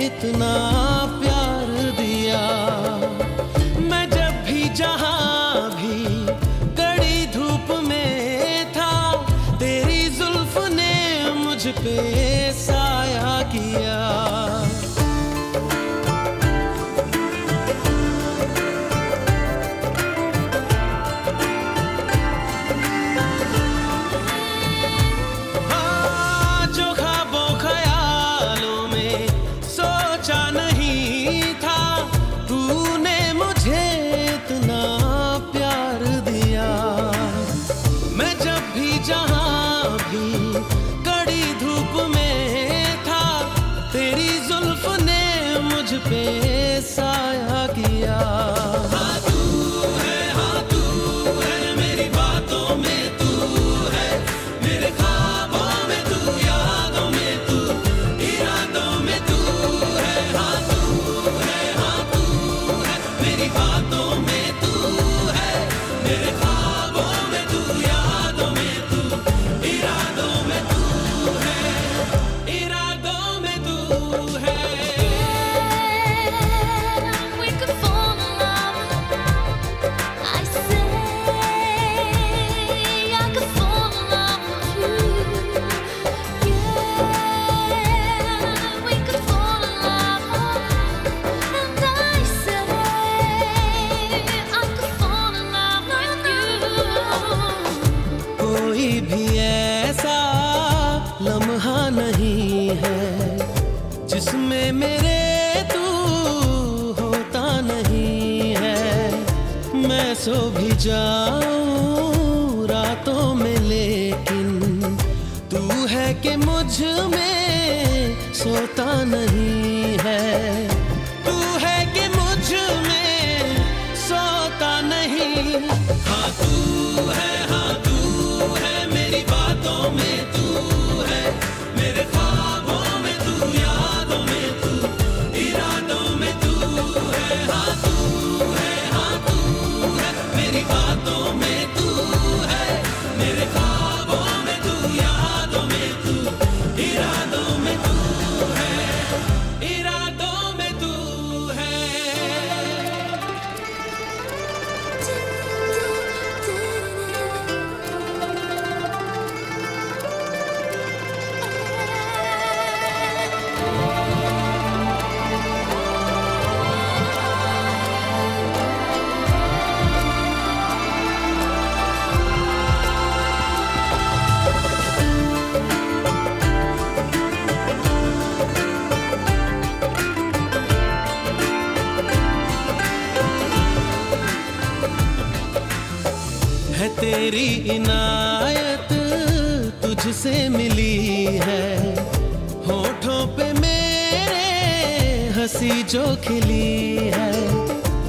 इतना पे साया किया। भी ऐसा लम्हा नहीं है, जिसमें मेरे तू होता नहीं है। मैं सो भी जाऊँ रातों में, लेकिन तू है कि मुझमें सोता नहीं है। Lord. तेरी इनायत तुझसे मिली है। होठों पे मेरे हँसी जो खिली है।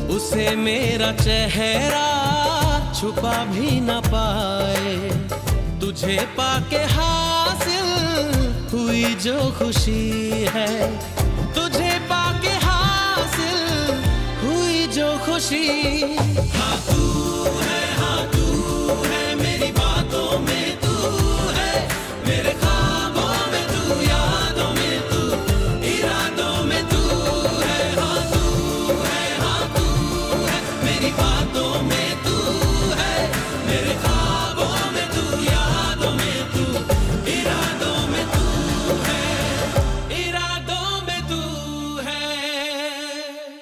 उसे मेरा चेहरा छुपा भी न पाए। तुझे पाके हासिल हुई जो खुशी है। तुझे पाके हासिल हुई जो खुशी। हाँ तू